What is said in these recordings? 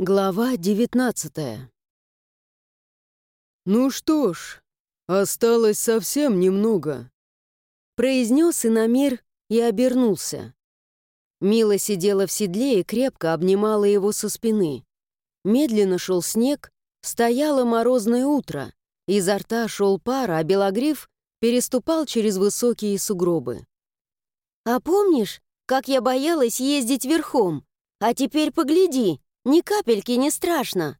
Глава девятнадцатая. «Ну что ж, осталось совсем немного», — произнес Иномир и обернулся. Мила сидела в седле и крепко обнимала его со спины. Медленно шел снег, стояло морозное утро, изо рта шел пар, а Белогриф переступал через высокие сугробы. «А помнишь, как я боялась ездить верхом? А теперь погляди, ни капельки не страшно».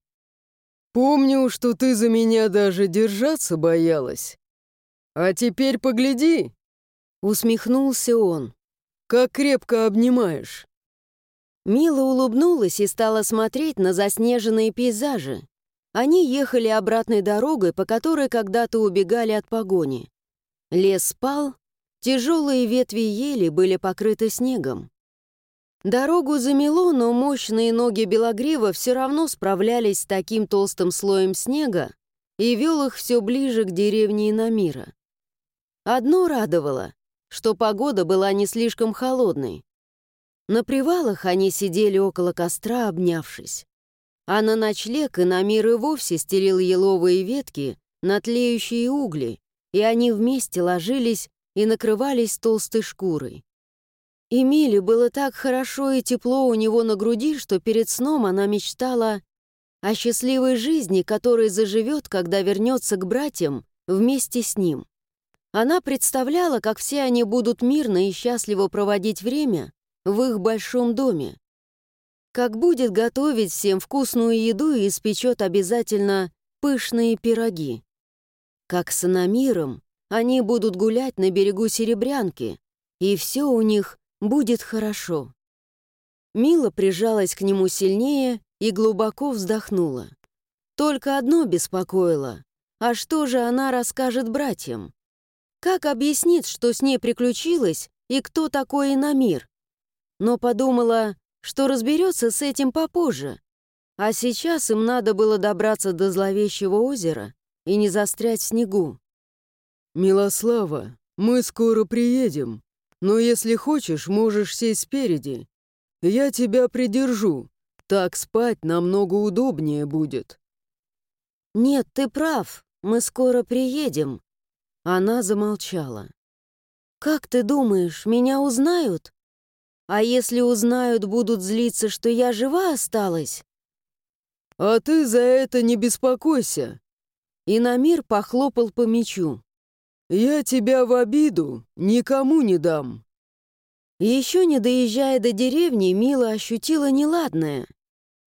«Помню, что ты за меня даже держаться боялась. А теперь погляди!» Усмехнулся он. «Как крепко обнимаешь!» Мила улыбнулась и стала смотреть на заснеженные пейзажи. Они ехали обратной дорогой, по которой когда-то убегали от погони. Лес спал, тяжелые ветви ели были покрыты снегом. Дорогу замело, но мощные ноги Белогрива все равно справлялись с таким толстым слоем снега и вел их все ближе к деревне Инамира. Одно радовало, что погода была не слишком холодной. На привалах они сидели около костра, обнявшись. А на ночлег Инамир и вовсе стелил еловые ветки на тлеющие угли, и они вместе ложились и накрывались толстой шкурой. Эмиле было так хорошо и тепло у него на груди, что перед сном она мечтала о счастливой жизни, которая заживет, когда вернется к братьям вместе с ним. Она представляла, как все они будут мирно и счастливо проводить время в их большом доме. Как будет готовить всем вкусную еду и испечет обязательно пышные пироги. Как с Анамиром они будут гулять на берегу Серебрянки, и все у них будет хорошо». Мила прижалась к нему сильнее и глубоко вздохнула. Только одно беспокоило. А что же она расскажет братьям? Как объяснит, что с ней приключилось и кто такой Инамир? Но подумала, что разберется с этим попозже. А сейчас им надо было добраться до зловещего озера и не застрять в снегу. «Милослава, мы скоро приедем», но если хочешь, можешь сесть спереди. Я тебя придержу. Так спать намного удобнее будет». «Нет, ты прав. Мы скоро приедем». Она замолчала. «Как ты думаешь, меня узнают? А если узнают, будут злиться, что я жива осталась?» «А ты за это не беспокойся!» И Намир похлопал по мечу. «Я тебя в обиду никому не дам». Еще не доезжая до деревни, Мила ощутила неладное.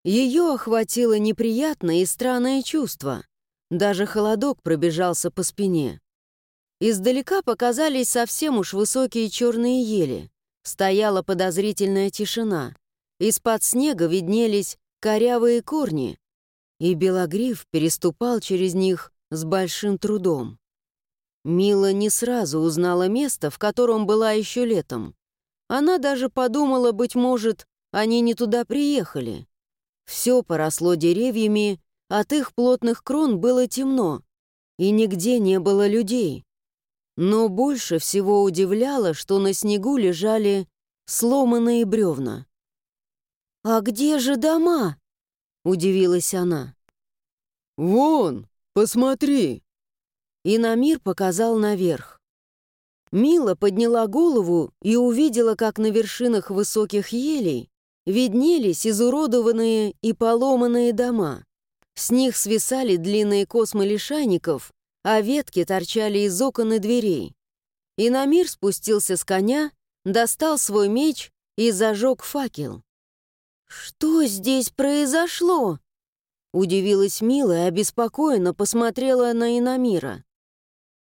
Ее охватило неприятное и странное чувство. Даже холодок пробежался по спине. Издалека показались совсем уж высокие черные ели. Стояла подозрительная тишина. Из-под снега виднелись корявые корни, и Белогриф переступал через них с большим трудом. Мила не сразу узнала место, в котором была еще летом. Она даже подумала, быть может, они не туда приехали. Все поросло деревьями, от их плотных крон было темно, и нигде не было людей. Но больше всего удивляло, что на снегу лежали сломанные бревна. «А где же дома?» — удивилась она. «Вон, посмотри!» И Намир показал наверх. Мила подняла голову и увидела, как на вершинах высоких елей виднелись изуродованные и поломанные дома. С них свисали длинные космы лишайников, а ветки торчали из окон и дверей. И Намир спустился с коня, достал свой меч и зажег факел. «Что здесь произошло?» Удивилась Мила и обеспокоенно посмотрела на Инамира.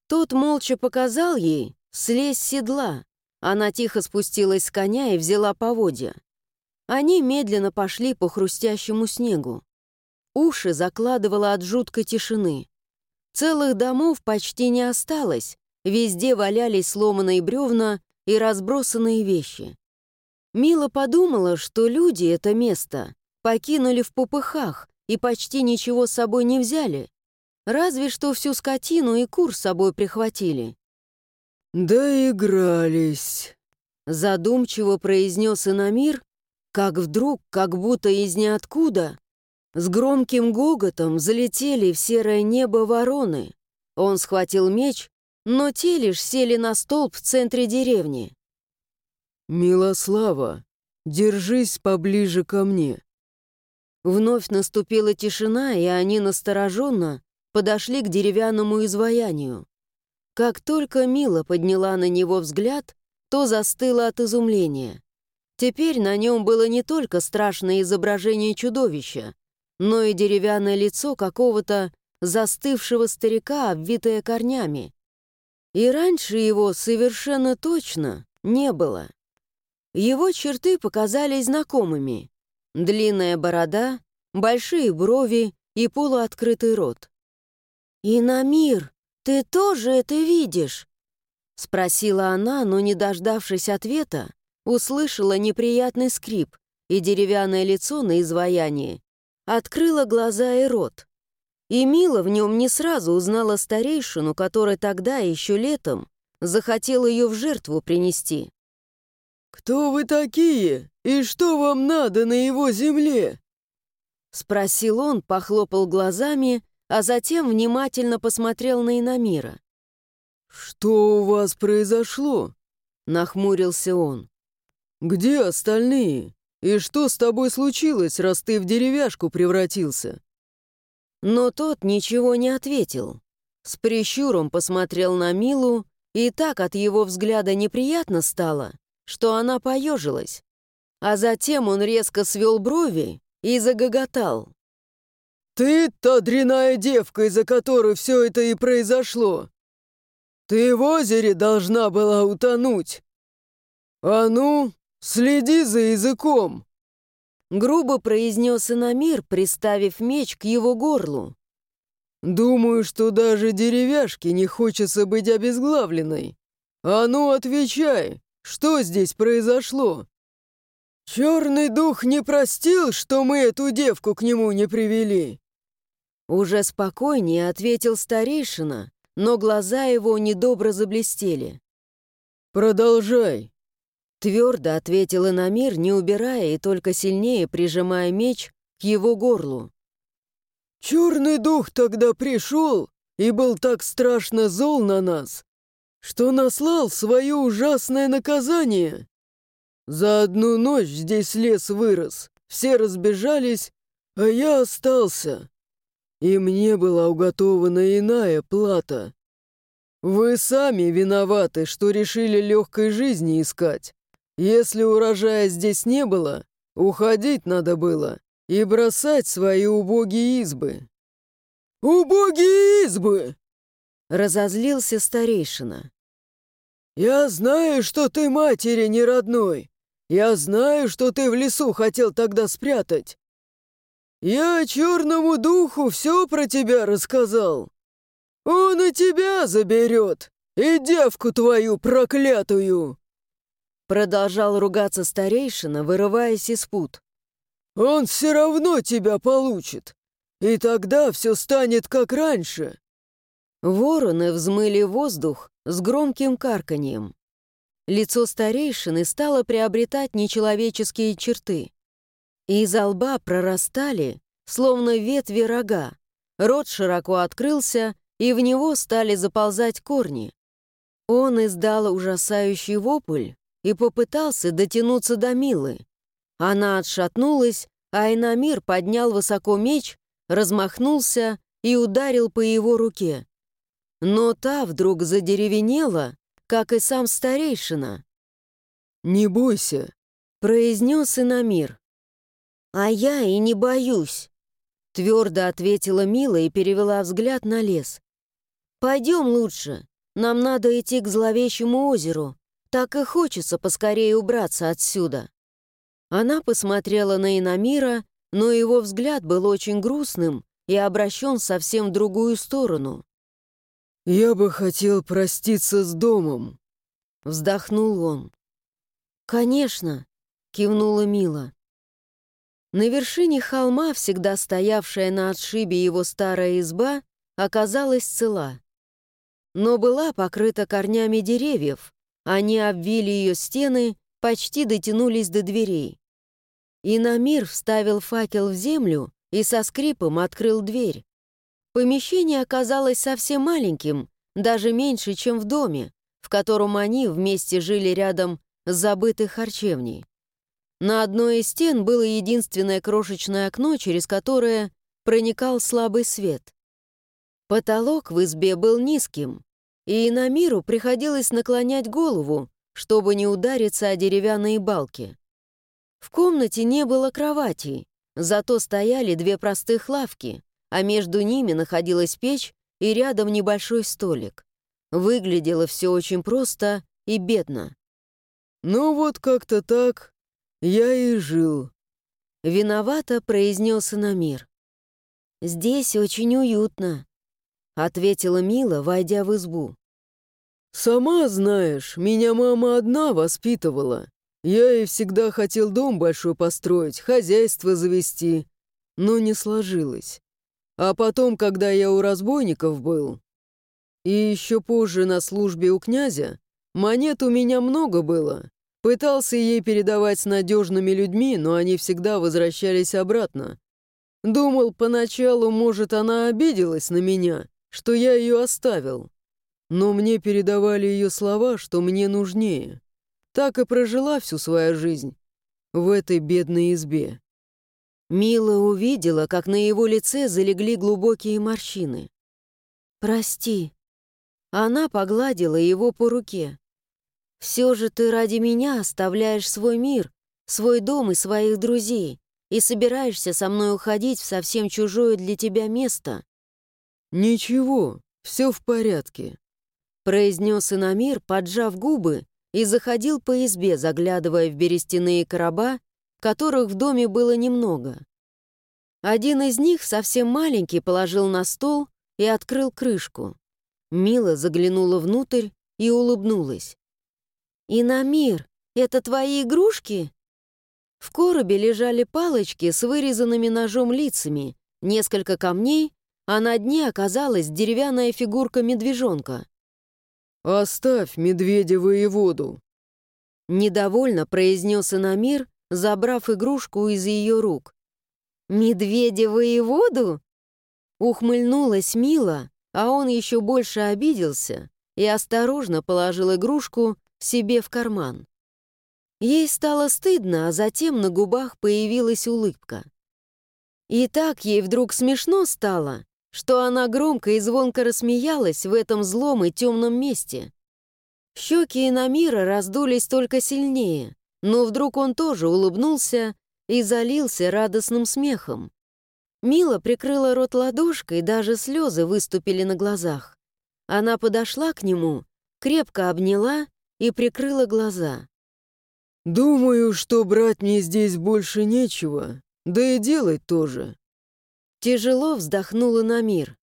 Тот молча показал ей слезть с седла. Она тихо спустилась с коня и взяла поводья. Они медленно пошли по хрустящему снегу. Уши закладывало от жуткой тишины. Целых домов почти не осталось, везде валялись сломанные бревна и разбросанные вещи. Мила подумала, что люди это место покинули в попыхах и почти ничего с собой не взяли, Разве что всю скотину и кур с собой прихватили. «Доигрались», — задумчиво произнес Инамир, как вдруг, как будто из ниоткуда, С громким гоготом залетели в серое небо вороны. Он схватил меч, но те лишь сели на столб в центре деревни. «Милослава, держись поближе ко мне». Вновь наступила тишина, и они настороженно подошли к деревянному изваянию. Как только Мила подняла на него взгляд, то застыла от изумления. Теперь на нем было не только страшное изображение чудовища, но и деревянное лицо какого-то застывшего старика, обвитое корнями. И раньше его совершенно точно не было. Его черты показались знакомыми. Длинная борода, большие брови и полуоткрытый рот. «Инамир, ты тоже это видишь?» Спросила она, но, не дождавшись ответа, услышала неприятный скрип, и деревянное лицо на изваянии открыло глаза и рот. И Мила в нем не сразу узнала старейшину, который тогда, еще летом, захотел ее в жертву принести. «Кто вы такие? И что вам надо на его земле?» Спросил он, похлопал глазами, а затем внимательно посмотрел на Инамира. «Что у вас произошло?» — нахмурился он. «Где остальные? И что с тобой случилось, раз ты в деревяшку превратился?» Но тот ничего не ответил. С прищуром посмотрел на Милу, и так от его взгляда неприятно стало, что она поежилась. А затем он резко свел брови и загоготал. «Ты та дряная девка, из-за которой все это и произошло! Ты в озере должна была утонуть! А ну, следи за языком!» Грубо произнес Инамир, приставив меч к его горлу. «Думаю, что даже деревяшке не хочется быть обезглавленной. А ну, отвечай, что здесь произошло? Черный дух не простил, что мы эту девку к нему не привели?» Уже спокойнее ответил старейшина, но глаза его недобро заблестели. «Продолжай», — твердо ответил Инамир, не убирая и только сильнее прижимая меч к его горлу. «Черный дух тогда пришел и был так страшно зол на нас, что наслал свое ужасное наказание. За одну ночь здесь лес вырос, все разбежались, а я остался. И мне была уготована иная плата. Вы сами виноваты, что решили легкой жизни искать. Если урожая здесь не было, уходить надо было и бросать свои убогие избы. «Убогие избы!» Разозлился старейшина. «Я знаю, что ты матери не родной. Я знаю, что ты в лесу хотел тогда спрятать. Я черному духу все про тебя рассказал. Он и тебя заберет, и девку твою проклятую!» Продолжал ругаться старейшина, вырываясь из пут. «Он все равно тебя получит, и тогда все станет как раньше. Вороны взмыли воздух с громким карканьем. Лицо старейшины стало приобретать нечеловеческие черты. Из лба прорастали, словно ветви рога. Рот широко открылся, и в него стали заползать корни. Он издал ужасающий вопль и попытался дотянуться до Милы. Она отшатнулась, а Инамир поднял высоко меч, размахнулся и ударил по его руке. Но та вдруг задеревенела, как и сам старейшина. «Не бойся», — произнес Инамир. «А я и не боюсь», — твердо ответила Мила и перевела взгляд на лес. «Пойдем лучше. Нам надо идти к зловещему озеру. Так и хочется поскорее убраться отсюда». Она посмотрела на Инамира, но его взгляд был очень грустным и обращен совсем в другую сторону. «Я бы хотел проститься с домом», — вздохнул он. «Конечно», — кивнула Мила. На вершине холма, всегда стоявшая на отшибе его старая изба, оказалась цела. Но была покрыта корнями деревьев, они обвили ее стены, почти дотянулись до дверей. И Намир вставил факел в землю и со скрипом открыл дверь. Помещение оказалось совсем маленьким, даже меньше, чем в доме, в котором они вместе жили рядом с забытой харчевней. На одной из стен было единственное крошечное окно, через которое проникал слабый свет. Потолок в избе был низким, и на миру приходилось наклонять голову, чтобы не удариться о деревянные балки. В комнате не было кроватей, зато стояли две простых лавки, а между ними находилась печь и рядом небольшой столик. Выглядело все очень просто и бедно. «Ну вот как-то так я и жил», — виновато произнес Инамир. «Здесь очень уютно», — ответила Мила, войдя в избу. «Сама знаешь, меня мама одна воспитывала. Я и всегда хотел дом большой построить, хозяйство завести, но не сложилось. А потом, когда я у разбойников был, и еще позже на службе у князя, монет у меня много было. Пытался ей передавать с надежными людьми, но они всегда возвращались обратно. Думал, поначалу, может, она обиделась на меня, что я ее оставил. Но мне передавали ее слова, что мне нужнее. Так и прожила всю свою жизнь в этой бедной избе. Мила увидела, как на его лице залегли глубокие морщины. «Прости». Она погладила его по руке. «Все же ты ради меня оставляешь свой мир, свой дом и своих друзей и собираешься со мной уходить в совсем чужое для тебя место». «Ничего, все в порядке», — произнес Инамир, поджав губы, и заходил по избе, заглядывая в берестяные короба, которых в доме было немного. Один из них, совсем маленький, положил на стол и открыл крышку. Мила заглянула внутрь и улыбнулась. «Инамир, это твои игрушки?» В коробе лежали палочки с вырезанными ножом лицами, несколько камней, а на дне оказалась деревянная фигурка медвежонка. «Оставь медведя воеводу!» Недовольно произнес Инамир, забрав игрушку из ее рук. «Медведя воеводу?» Ухмыльнулась Мила, а он еще больше обиделся и осторожно положил игрушку себе в карман. Ей стало стыдно, а затем на губах появилась улыбка. И так ей вдруг смешно стало, что она громко и звонко рассмеялась в этом злом и темном месте. Щеки Инамира раздулись только сильнее, но вдруг он тоже улыбнулся и залился радостным смехом. Мила прикрыла рот ладошкой, даже слезы выступили на глазах. Она подошла к нему, крепко обняла и прикрыла глаза. «Думаю, что брать мне здесь больше нечего, да и делать тоже. Тяжело вздохнула Намир.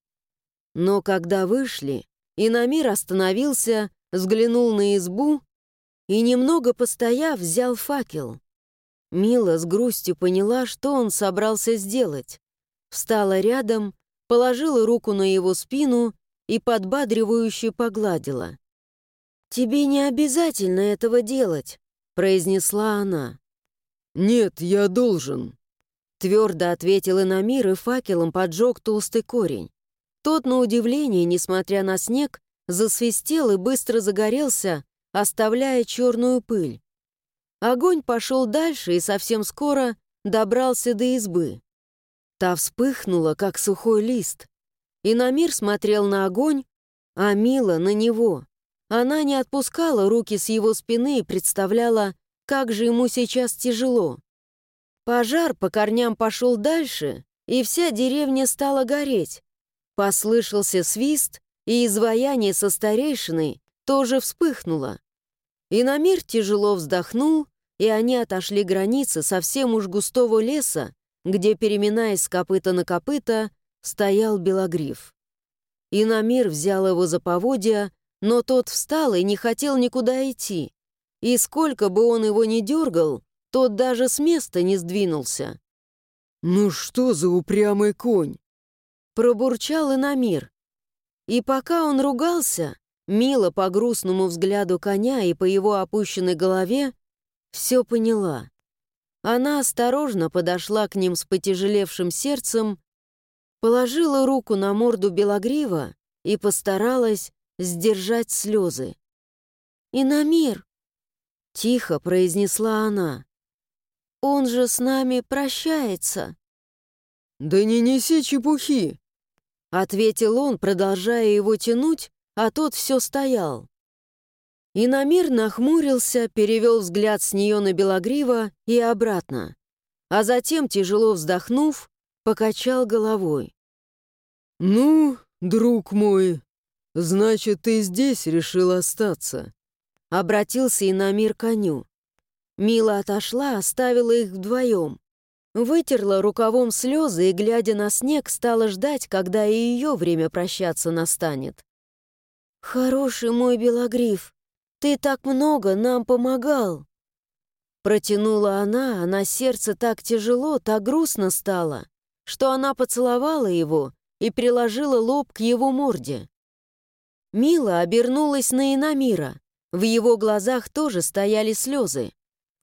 Но когда вышли, и Намир остановился, взглянул на избу и, немного постояв, взял факел. Мила с грустью поняла, что он собрался сделать. Встала рядом, положила руку на его спину и подбадривающе погладила. «Тебе не обязательно этого делать», — произнесла она. «Нет, я должен», Твердо ответил Инамир и факелом поджег толстый корень. Тот, на удивление, несмотря на снег, засвистел и быстро загорелся, оставляя черную пыль. Огонь пошел дальше и совсем скоро добрался до избы. Та вспыхнула, как сухой лист. Инамир смотрел на огонь, а Мила — на него. Она не отпускала руки с его спины и представляла, как же ему сейчас тяжело. Пожар по корням пошел дальше, и вся деревня стала гореть. Послышался свист, и изваяние со старейшиной тоже вспыхнуло. И на мир тяжело вздохнул, и они отошли границы совсем уж густого леса, где, переминаясь с копыта на копыта, стоял белогриф. И на мир взял его за поводья, но тот встал и не хотел никуда идти. И сколько бы он его ни дергал, тот даже с места не сдвинулся. «Ну что за упрямый конь?» Пробурчал и на мир. И пока он ругался, Мила по грустному взгляду коня и по его опущенной голове все поняла. Она осторожно подошла к ним с потяжелевшим сердцем, положила руку на морду Белогрива и постаралась сдержать слезы. «И на мир!» — тихо произнесла она. «Он же с нами прощается!» «Да не неси чепухи!» — ответил он, продолжая его тянуть, а тот все стоял. И Намир нахмурился, перевел взгляд с нее на Белогрива и обратно, а затем, тяжело вздохнув, покачал головой. «Ну, друг мой, значит, ты здесь решил остаться?» Обратился и Намир к коню. Мила отошла, оставила их вдвоем. Вытерла рукавом слезы и, глядя на снег, стала ждать, когда и ее время прощаться настанет. «Хороший мой Белогриф, ты так много нам помогал!» Протянула она, а на сердце так тяжело, так грустно стало, что она поцеловала его и приложила лоб к его морде. Мила обернулась на Инамира. В его глазах тоже стояли слезы.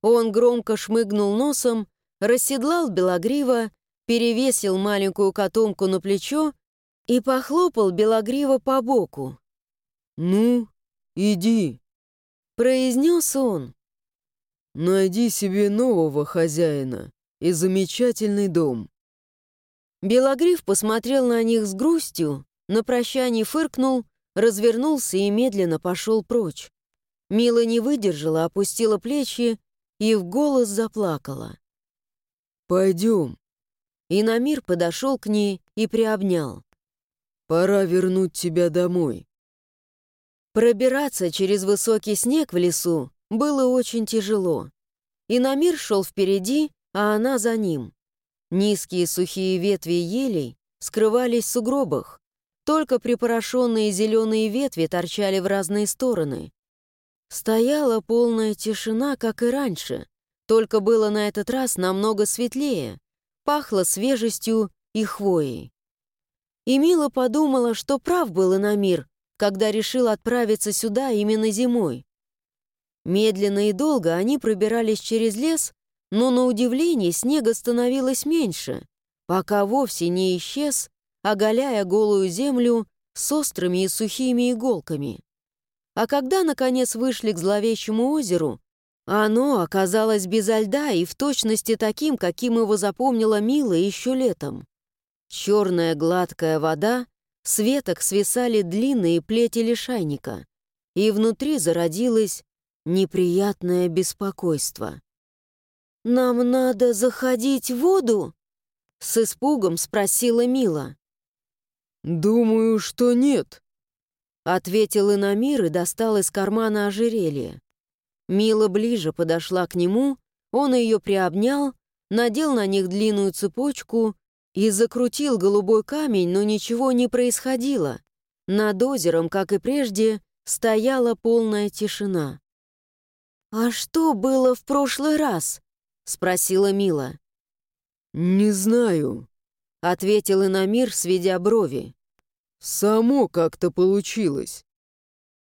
Он громко шмыгнул носом, расседлал Белогрива, перевесил маленькую котомку на плечо и похлопал Белогрива по боку. «Ну, иди», произнес он. «Найди себе нового хозяина и замечательный дом». Белогриф посмотрел на них с грустью, на прощание фыркнул, развернулся и медленно пошел прочь. Мила не выдержала, опустила плечи и в голос заплакала. «Пойдем». И Намир подошел к ней и приобнял. «Пора вернуть тебя домой». Пробираться через высокий снег в лесу было очень тяжело. И Намир шел впереди, а она за ним. Низкие сухие ветви елей скрывались в сугробах. Только припорошенные зеленые ветви торчали в разные стороны. Стояла полная тишина, как и раньше, только было на этот раз намного светлее, пахло свежестью и хвоей. И Мила подумала, что прав был Инамир, когда решил отправиться сюда именно зимой. Медленно и долго они пробирались через лес, но на удивление снега становилось меньше, пока вовсе не исчез, оголяя голую землю с острыми и сухими иголками. А когда, наконец, вышли к зловещему озеру, оно оказалось безо льда и в точности таким, каким его запомнила Мила еще летом. Черная гладкая вода с веток свисали длинные плети лишайника, и внутри зародилось неприятное беспокойство. «Нам надо заходить в воду?» — с испугом спросила Мила. «Думаю, что нет», — ответил Инамир и достал из кармана ожерелье. Мила ближе подошла к нему, он ее приобнял, надел на них длинную цепочку и закрутил голубой камень, но ничего не происходило. Над озером, как и прежде, стояла полная тишина. «А что было в прошлый раз?» — спросила Мила. «Не знаю», — ответил Инамир, сведя брови. «Само как-то получилось».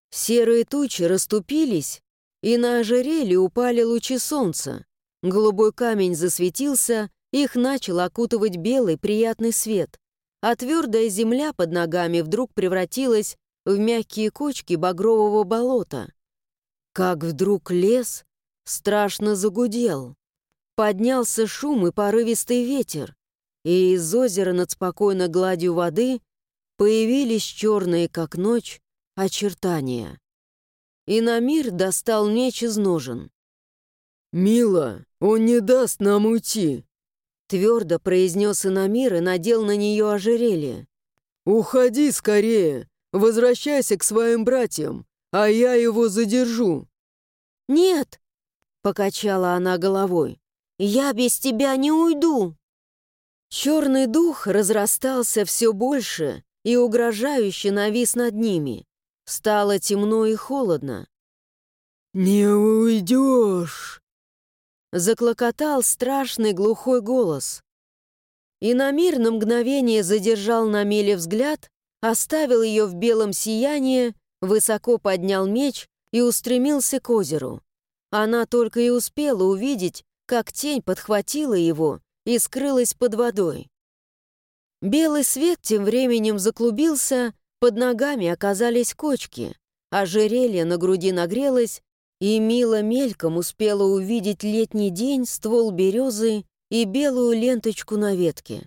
Серые тучи расступились, и на ожерелье упали лучи солнца. Голубой камень засветился, их начал окутывать белый приятный свет, а твердая земля под ногами вдруг превратилась в мягкие кочки багрового болота. Как вдруг лес страшно загудел. Поднялся шум и порывистый ветер, и из озера над спокойной гладью воды появились черные, как ночь, очертания. И Намир достал меч из ножен. «Мила, он не даст нам уйти!» Твердо произнес Инамир и надел на нее ожерелье. «Уходи скорее! Возвращайся к своим братьям, а я его задержу!» «Нет!» — покачала она головой. «Я без тебя не уйду!» Черный дух разрастался все больше и угрожающе навис над ними. Стало темно и холодно. «Не уйдешь!» заклокотал страшный глухой голос. И на мир на мгновение задержал на меле взгляд, оставил ее в белом сиянии, высоко поднял меч и устремился к озеру. Она только и успела увидеть, как тень подхватила его и скрылась под водой. Белый свет тем временем заклубился, под ногами оказались кочки, ожерелье на груди нагрелось, и Мила мельком успела увидеть летний день, ствол березы и белую ленточку на ветке.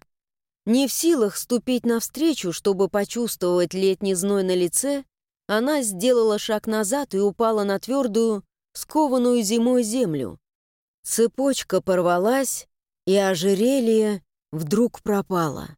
Не в силах ступить навстречу, чтобы почувствовать летний зной на лице, она сделала шаг назад и упала на твердую, скованную зимой землю. Цепочка порвалась, и ожерелье вдруг пропало.